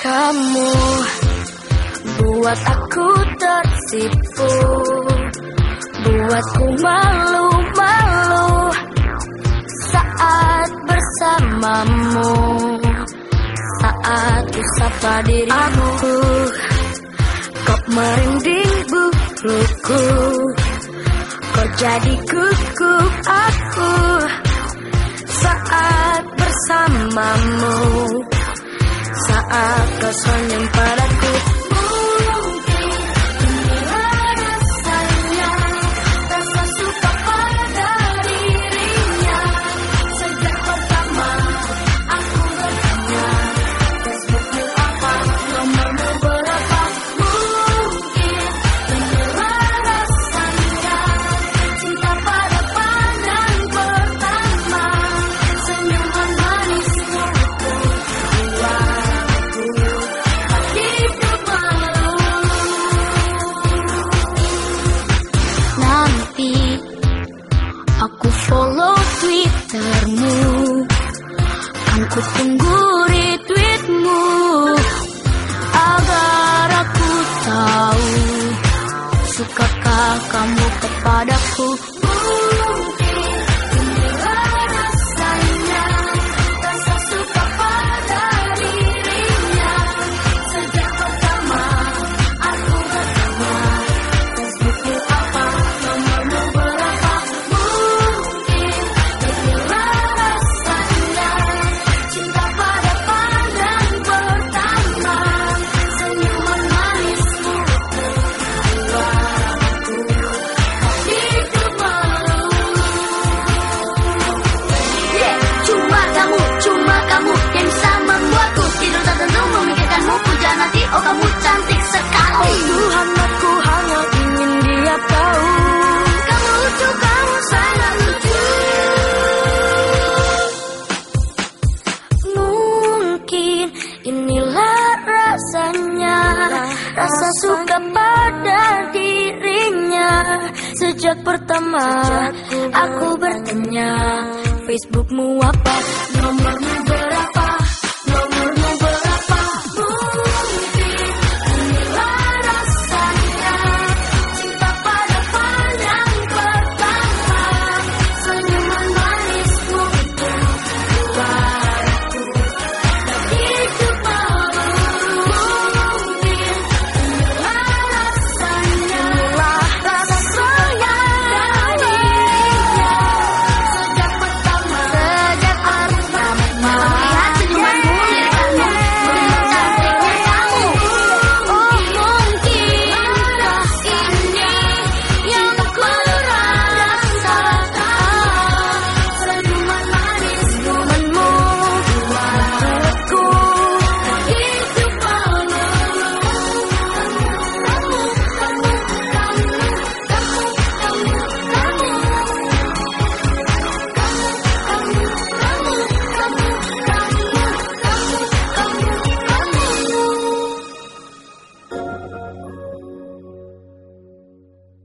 Kamu. Buat aku tersipu. Buatku malu-malu. Saat bersamamu. Saat ku sapa dirimu. Kau merinding buruku Kau jadi kuku aku. Saat bersamamu Saat kau senyum padaku Aku follow Twittermu. Kan ku tunggu retweetmu Agar aku tahu Sukakah kamu kepadaku? Inilah Rasa suka pada dirinya. Sejak pertama Aku bertanya Facebookmu apa? Nomormu berapa